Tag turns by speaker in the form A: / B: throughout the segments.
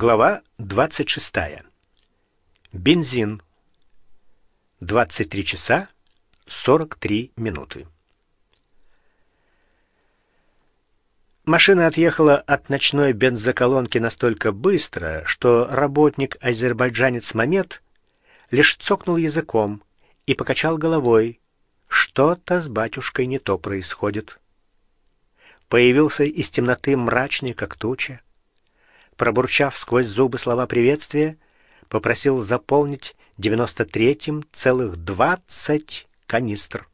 A: Глава 26. Бензин. 23 часа 43 минуты. Машина отъехала от ночной бензоколонки настолько быстро, что работник-азербайджанец Мамед лишь цокнул языком и покачал головой. Что-то с батюшкой не то происходит. Появился из темноты мрачный, как туча пробурчав сквозь зубы слова приветствия, попросил заполнить девяносто третьим целых двадцать канистр.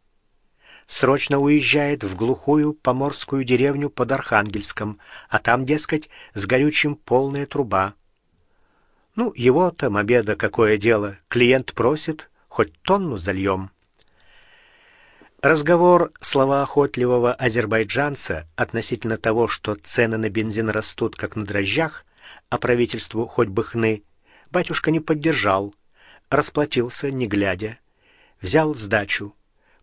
A: Срочно уезжает в глухую поморскую деревню под Архангельском, а там, дескать, с горючим полная труба. Ну, его-то Мобеда какое дело? Клиент просит, хоть тонну зальем. Разговор словоохотливого азербайджанца относительно того, что цены на бензин растут как на дрожжах, а правительству хоть бы хны, батюшка не поддержал, расплатился не глядя, взял сдачу,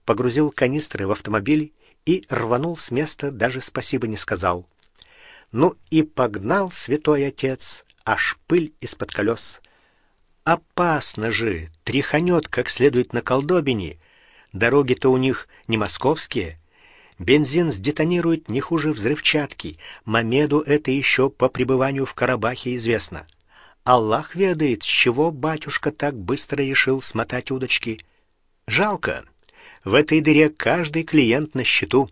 A: погрузил канистры в автомобиль и рванул с места, даже спасибо не сказал. Ну и погнал святой отец, аж пыль из-под колес. Опасно же, тряханет как следует на колдобине. Дороги-то у них не московские, Бензин сдетонирует не хуже взрывчатки. Мамеду это еще по пребыванию в Карабахе известно. Аллах ведает, с чего батюшка так быстро решил смотать удочки. Жалко. В этой дыре каждый клиент на счету.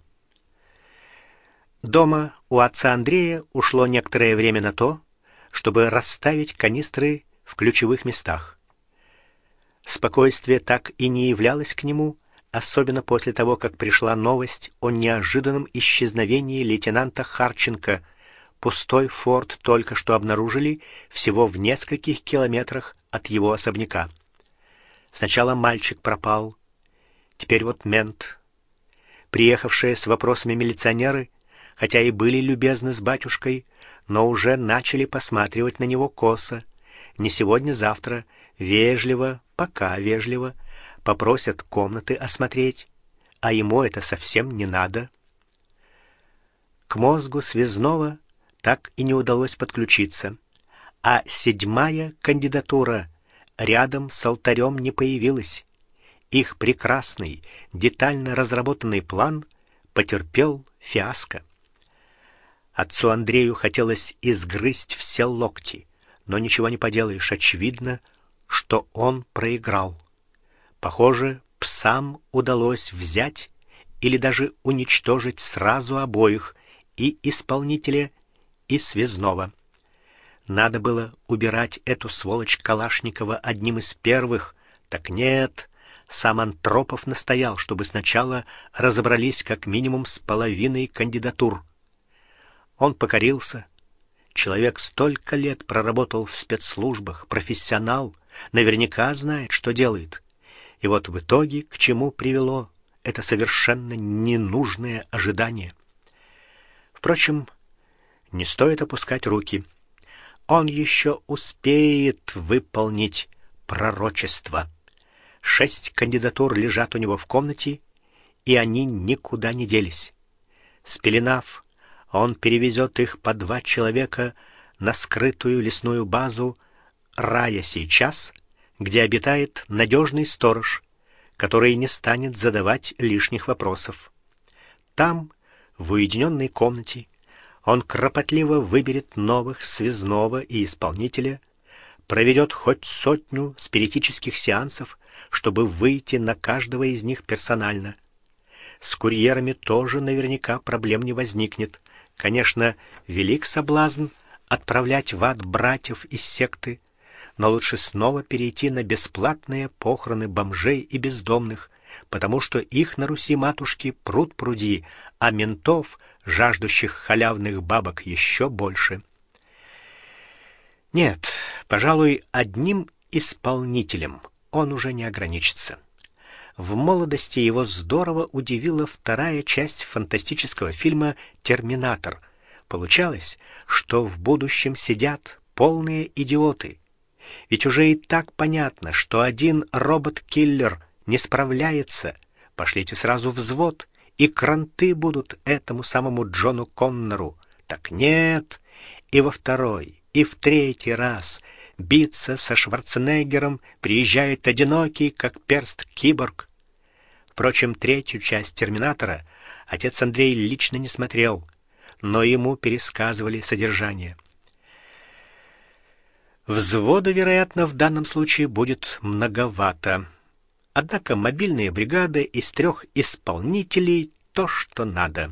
A: Дома у отца Андрея ушло некоторое время на то, чтобы расставить канистры в ключевых местах. Спокойствие так и не являлось к нему, особенно после того, как пришла новость о неожиданном исчезновении лейтенанта Харченко. Пустой форт только что обнаружили всего в нескольких километрах от его особняка. Сначала мальчик пропал, теперь вот мент. Приехавшие с вопросами милиционеры, хотя и были любезны с батюшкой, но уже начали посматривать на него косо. Не сегодня-завтра, вежливо, пока вежливо попросят комнаты осмотреть, а ему это совсем не надо. К мозгу связного так и не удалось подключиться, а седьмая кандидатура рядом с алтарем не появилась. Их прекрасный, детально разработанный план потерпел фиаско. Отцу Андрею хотелось изгрызть все локти, но ничего не поделаешь, очевидно, что он проиграл. Похоже, псам удалось взять или даже уничтожить сразу обоих, и исполнителя, и связного. Надо было убирать эту сволочь Калашникова одним из первых. Так нет, сам Антропов настоял, чтобы сначала разобрались как минимум с половиной кандидатур. Он покорился. Человек столько лет проработал в спецслужбах, профессионал, наверняка знает, что делает. И вот в итоге к чему привело это совершенно ненужное ожидание. Впрочем, не стоит опускать руки. Он еще успеет выполнить пророчество. Шесть кандидатур лежат у него в комнате, и они никуда не делись. Спеленав, он перевезет их по два человека на скрытую лесную базу Рая сейчас где обитает надежный сторож, который не станет задавать лишних вопросов. Там, в уединенной комнате, он кропотливо выберет новых связного и исполнителя, проведет хоть сотню спиритических сеансов, чтобы выйти на каждого из них персонально. С курьерами тоже наверняка проблем не возникнет. Конечно, велик соблазн отправлять в ад братьев из секты, но лучше снова перейти на бесплатные похороны бомжей и бездомных, потому что их на Руси матушки пруд пруди, а ментов, жаждущих халявных бабок, еще больше. Нет, пожалуй, одним исполнителем он уже не ограничится. В молодости его здорово удивила вторая часть фантастического фильма Терминатор. Получалось, что в будущем сидят полные идиоты, ведь уже и так понятно, что один робот-киллер не справляется. Пошлите сразу взвод, и кранты будут этому самому Джону Коннору. Так нет, и во второй, и в третий раз биться со Шварценеггером приезжает одинокий, как перст киборг. Впрочем, третью часть Терминатора отец Андрей лично не смотрел, но ему пересказывали содержание. Взвода, вероятно, в данном случае будет многовато. Однако мобильные бригады из трех исполнителей то, что надо.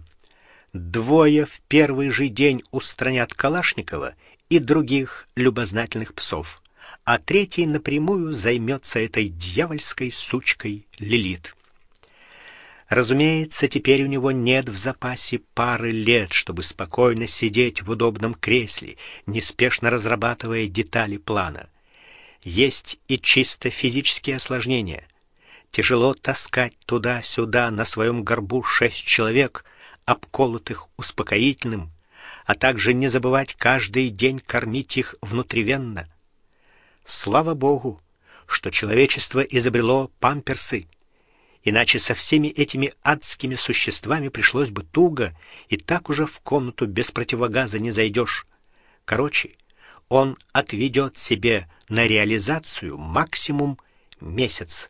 A: Двое в первый же день устранят Калашникова и других любознательных псов, а третий напрямую займется этой дьявольской сучкой Лилит. Разумеется, теперь у него нет в запасе пары лет, чтобы спокойно сидеть в удобном кресле, неспешно разрабатывая детали плана. Есть и чисто физические осложнения. Тяжело таскать туда-сюда на своем горбу шесть человек, обколотых успокоительным, а также не забывать каждый день кормить их внутривенно. Слава богу, что человечество изобрело памперсы иначе со всеми этими адскими существами пришлось бы туго, и так уже в комнату без противогаза не зайдешь. Короче, он отведет себе на реализацию максимум месяц.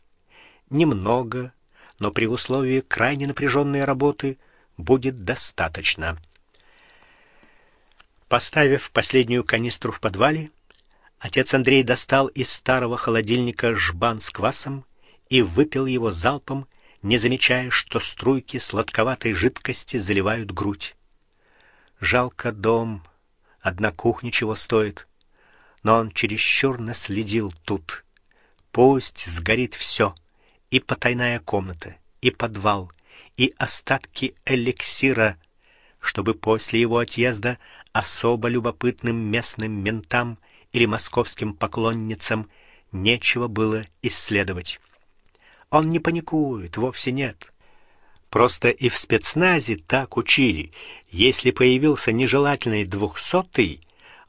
A: Немного, но при условии крайне напряженной работы будет достаточно. Поставив последнюю канистру в подвале, отец Андрей достал из старого холодильника жбан с квасом и выпил его залпом, не замечая, что струйки сладковатой жидкости заливают грудь. Жалко дом, одна кухня чего стоит, но он чересчур наследил тут. Пусть сгорит все, и потайная комната, и подвал, и остатки эликсира, чтобы после его отъезда особо любопытным местным ментам или московским поклонницам нечего было исследовать. Он не паникует, вовсе нет. Просто и в спецназе так учили: если появился нежелательный двухсотый,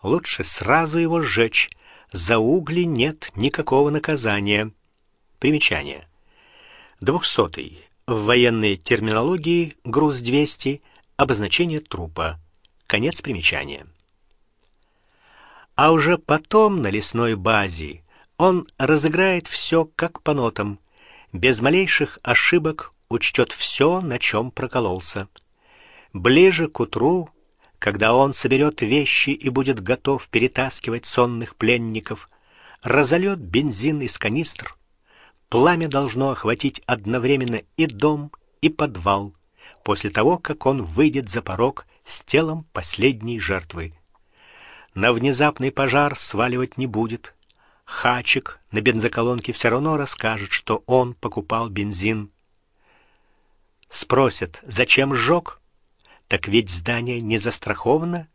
A: лучше сразу его сжечь. За угли нет никакого наказания. Примечание. Двухсотый в военной терминологии груз 200 обозначение трупа. Конец примечания. А уже потом на лесной базе он разыграет все как по нотам без малейших ошибок учтет все, на чем прокололся. Ближе к утру, когда он соберет вещи и будет готов перетаскивать сонных пленников, разольет бензин из канистр. Пламя должно охватить одновременно и дом, и подвал, после того, как он выйдет за порог с телом последней жертвы. На внезапный пожар сваливать не будет Хачик на бензоколонке все равно расскажет, что он покупал бензин. Спросят: "Зачем сжег?" Так ведь здание не застраховано,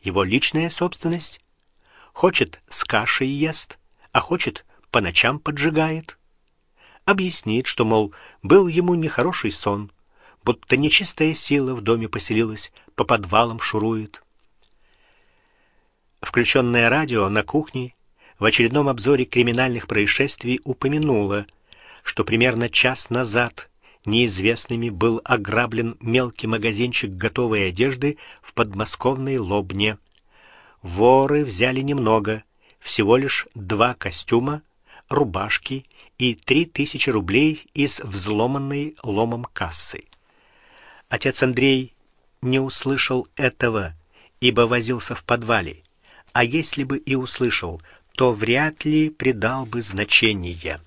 A: его личная собственность. Хочет с кашей ест, а хочет по ночам поджигает. Объяснит, что мол, был ему нехороший сон, будто нечистая сила в доме поселилась, по подвалам шурует. Включенное радио на кухне в очередном обзоре криминальных происшествий упомянула, что примерно час назад неизвестными был ограблен мелкий магазинчик готовой одежды в подмосковной Лобне. Воры взяли немного, всего лишь два костюма, рубашки и три тысячи рублей из взломанной ломом кассы. Отец Андрей не услышал этого, ибо возился в подвале. А если бы и услышал, то вряд ли придал бы значения.